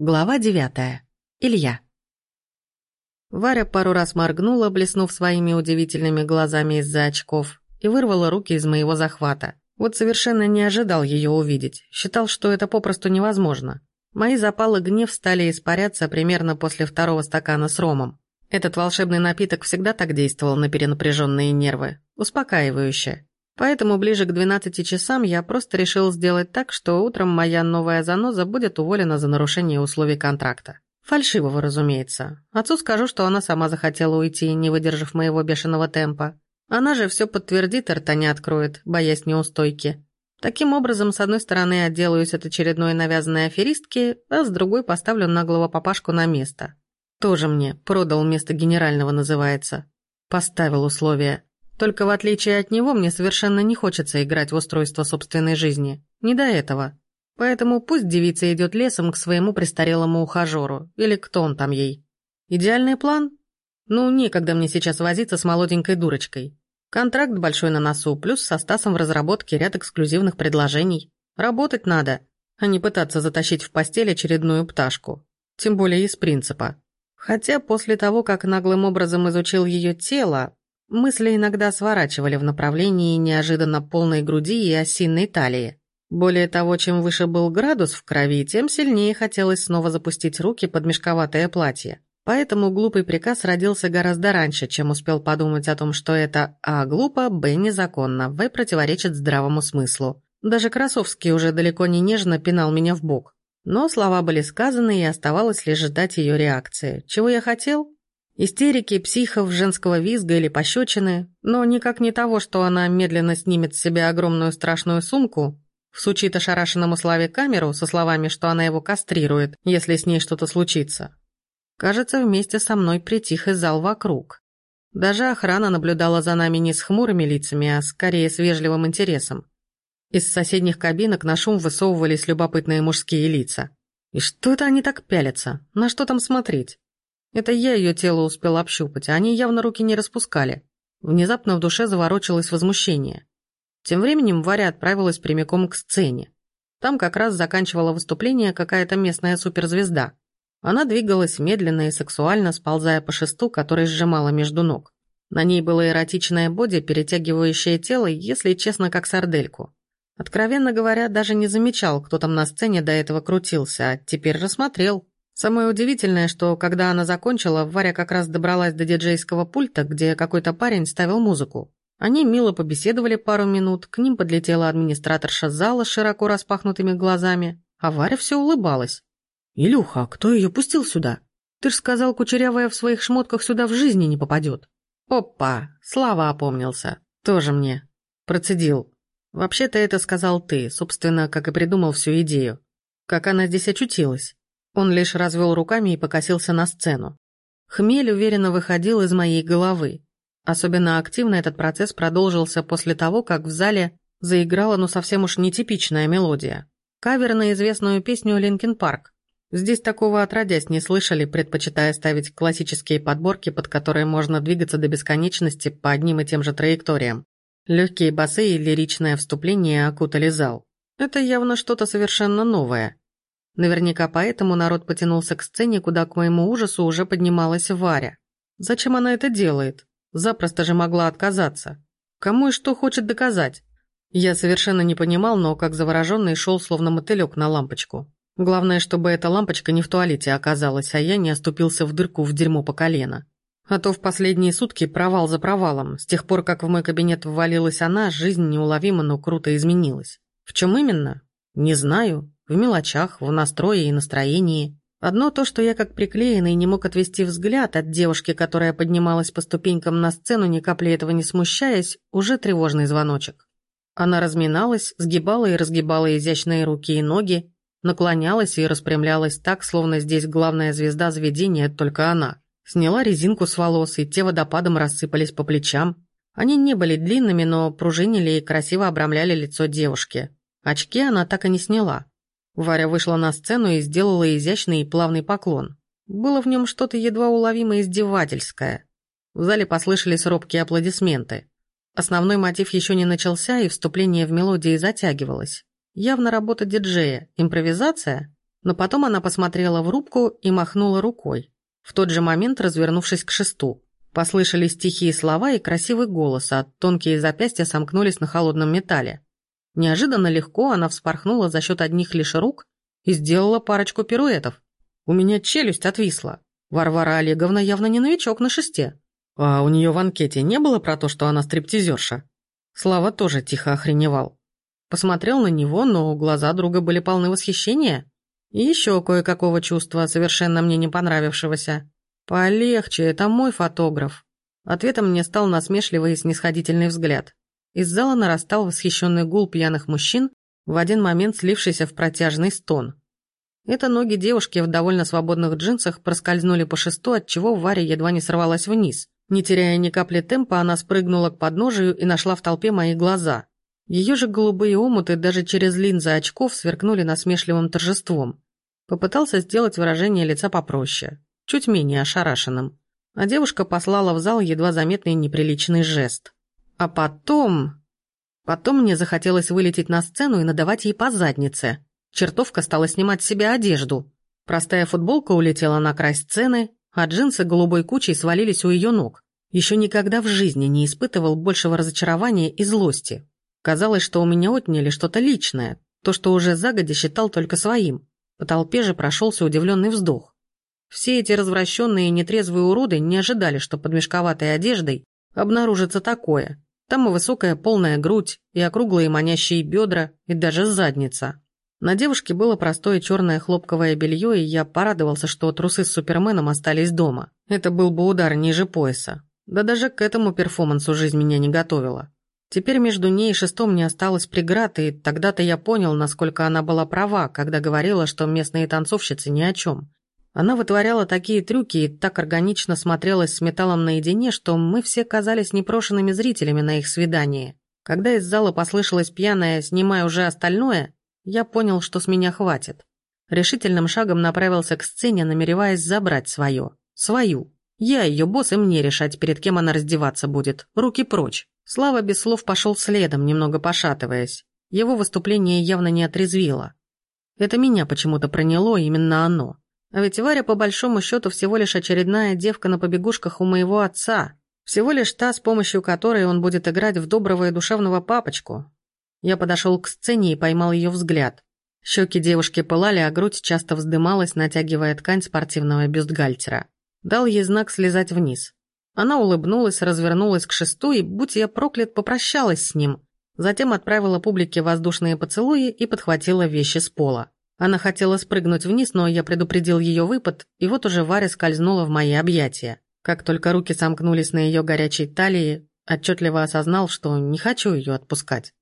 Глава девятая. Илья. Варя пару раз моргнула, блеснув своими удивительными глазами из-за очков, и вырвала руки из моего захвата. Вот совершенно не ожидал ее увидеть, считал, что это попросту невозможно. Мои запалы гнев стали испаряться примерно после второго стакана с ромом. Этот волшебный напиток всегда так действовал на перенапряженные нервы, успокаивающе. Поэтому ближе к 12 часам я просто решил сделать так, что утром моя новая заноза будет уволена за нарушение условий контракта. Фальшивого, разумеется. Отцу скажу, что она сама захотела уйти, не выдержав моего бешеного темпа. Она же все подтвердит, рта не откроет, боясь неустойки. Таким образом, с одной стороны, отделаюсь от очередной навязанной аферистки, а с другой поставлю наглого папашку на место. Тоже мне, продал место генерального называется. Поставил условия. Только в отличие от него, мне совершенно не хочется играть в устройство собственной жизни. Не до этого. Поэтому пусть девица идет лесом к своему престарелому ухажеру, или кто он там ей. Идеальный план? Ну, некогда мне сейчас возиться с молоденькой дурочкой. Контракт большой на носу, плюс со Стасом в разработке ряд эксклюзивных предложений. Работать надо, а не пытаться затащить в постель очередную пташку. Тем более из принципа. Хотя после того, как наглым образом изучил ее тело, Мысли иногда сворачивали в направлении неожиданно полной груди и осинной талии. Более того, чем выше был градус в крови, тем сильнее хотелось снова запустить руки под мешковатое платье. Поэтому глупый приказ родился гораздо раньше, чем успел подумать о том, что это а. глупо, б. незаконно, в. противоречит здравому смыслу. Даже Красовский уже далеко не нежно пинал меня в бок. Но слова были сказаны, и оставалось лишь ждать ее реакции. Чего я хотел? Истерики, психов, женского визга или пощечины, но никак не того, что она медленно снимет с себя огромную страшную сумку, всучит ошарашенному Славе камеру со словами, что она его кастрирует, если с ней что-то случится. Кажется, вместе со мной притих и зал вокруг. Даже охрана наблюдала за нами не с хмурыми лицами, а скорее с вежливым интересом. Из соседних кабинок на шум высовывались любопытные мужские лица. И что это они так пялятся? На что там смотреть? Это я ее тело успел общупать, а они явно руки не распускали. Внезапно в душе заворочилось возмущение. Тем временем Варя отправилась прямиком к сцене. Там как раз заканчивала выступление какая-то местная суперзвезда. Она двигалась медленно и сексуально, сползая по шесту, который сжимала между ног. На ней было эротичное боди, перетягивающее тело, если честно, как сардельку. Откровенно говоря, даже не замечал, кто там на сцене до этого крутился, а теперь рассмотрел. Самое удивительное, что когда она закончила, Варя как раз добралась до диджейского пульта, где какой-то парень ставил музыку. Они мило побеседовали пару минут, к ним подлетела администраторша зала с широко распахнутыми глазами, а Варя все улыбалась. «Илюха, а кто ее пустил сюда? Ты ж сказал, Кучерявая в своих шмотках сюда в жизни не попадет». «Опа, Слава опомнился. Тоже мне». Процедил. «Вообще-то это сказал ты, собственно, как и придумал всю идею. Как она здесь очутилась?» Он лишь развел руками и покосился на сцену. Хмель уверенно выходил из моей головы. Особенно активно этот процесс продолжился после того, как в зале заиграла ну совсем уж нетипичная мелодия. Кавер на известную песню «Linkin Park». Здесь такого отродясь не слышали, предпочитая ставить классические подборки, под которые можно двигаться до бесконечности по одним и тем же траекториям. Легкие басы и лиричное вступление окутали зал. Это явно что-то совершенно новое. Наверняка поэтому народ потянулся к сцене, куда к моему ужасу уже поднималась Варя. Зачем она это делает? Запросто же могла отказаться. Кому и что хочет доказать? Я совершенно не понимал, но как завороженный шел словно мотылек на лампочку. Главное, чтобы эта лампочка не в туалете оказалась, а я не оступился в дырку в дерьмо по колено. А то в последние сутки провал за провалом. С тех пор, как в мой кабинет ввалилась она, жизнь неуловимо, но круто изменилась. В чем именно? Не знаю. В мелочах, в настрое и настроении. Одно то, что я как приклеенный не мог отвести взгляд от девушки, которая поднималась по ступенькам на сцену, ни капли этого не смущаясь, уже тревожный звоночек. Она разминалась, сгибала и разгибала изящные руки и ноги, наклонялась и распрямлялась так, словно здесь главная звезда заведения только она. Сняла резинку с волос, и те водопадом рассыпались по плечам. Они не были длинными, но пружинили и красиво обрамляли лицо девушки. Очки она так и не сняла. Варя вышла на сцену и сделала изящный и плавный поклон. Было в нем что-то едва уловимо издевательское. В зале послышались робкие аплодисменты. Основной мотив еще не начался, и вступление в мелодии затягивалось. Явно работа диджея. Импровизация? но потом она посмотрела в рубку и махнула рукой, в тот же момент развернувшись к шесту. Послышались тихие слова и красивый голос, а тонкие запястья сомкнулись на холодном металле. Неожиданно легко она вспорхнула за счет одних лишь рук и сделала парочку пируэтов. У меня челюсть отвисла. Варвара Олеговна явно не новичок на шесте. А у нее в анкете не было про то, что она стриптизерша? Слава тоже тихо охреневал. Посмотрел на него, но глаза друга были полны восхищения. И еще кое-какого чувства, совершенно мне не понравившегося. «Полегче, это мой фотограф». Ответом мне стал насмешливый и снисходительный взгляд. Из зала нарастал восхищенный гул пьяных мужчин, в один момент слившийся в протяжный стон. Это ноги девушки в довольно свободных джинсах проскользнули по шесту, отчего Варя едва не сорвалась вниз. Не теряя ни капли темпа, она спрыгнула к подножию и нашла в толпе мои глаза. Ее же голубые омуты даже через линзы очков сверкнули насмешливым торжеством. Попытался сделать выражение лица попроще, чуть менее ошарашенным. А девушка послала в зал едва заметный неприличный жест. А потом... Потом мне захотелось вылететь на сцену и надавать ей по заднице. Чертовка стала снимать с себя одежду. Простая футболка улетела на край сцены, а джинсы голубой кучей свалились у ее ног. Еще никогда в жизни не испытывал большего разочарования и злости. Казалось, что у меня отняли что-то личное, то, что уже загодя считал только своим. По толпе же прошелся удивленный вздох. Все эти развращенные и нетрезвые уроды не ожидали, что под мешковатой одеждой обнаружится такое. Там и высокая полная грудь, и округлые манящие бедра, и даже задница. На девушке было простое черное хлопковое белье, и я порадовался, что трусы с Суперменом остались дома. Это был бы удар ниже пояса. Да даже к этому перформансу жизнь меня не готовила. Теперь между ней и шестом не осталось преград, и тогда-то я понял, насколько она была права, когда говорила, что местные танцовщицы ни о чем. Она вытворяла такие трюки и так органично смотрелась с металлом наедине, что мы все казались непрошенными зрителями на их свидании. Когда из зала послышалось пьяное «снимай уже остальное», я понял, что с меня хватит. Решительным шагом направился к сцене, намереваясь забрать свое. Свою. Я ее босс, и мне решать, перед кем она раздеваться будет. Руки прочь. Слава без слов пошел следом, немного пошатываясь. Его выступление явно не отрезвило. Это меня почему-то проняло, именно оно. А ведь Варя, по большому счету, всего лишь очередная девка на побегушках у моего отца. Всего лишь та, с помощью которой он будет играть в доброго и душевного папочку. Я подошел к сцене и поймал ее взгляд. Щеки девушки пылали, а грудь часто вздымалась, натягивая ткань спортивного бюстгальтера. Дал ей знак слезать вниз. Она улыбнулась, развернулась к шесту и, будь я проклят, попрощалась с ним. Затем отправила публике воздушные поцелуи и подхватила вещи с пола. Она хотела спрыгнуть вниз, но я предупредил ее выпад, и вот уже Варя скользнула в мои объятия. Как только руки сомкнулись на ее горячей талии, отчетливо осознал, что не хочу ее отпускать.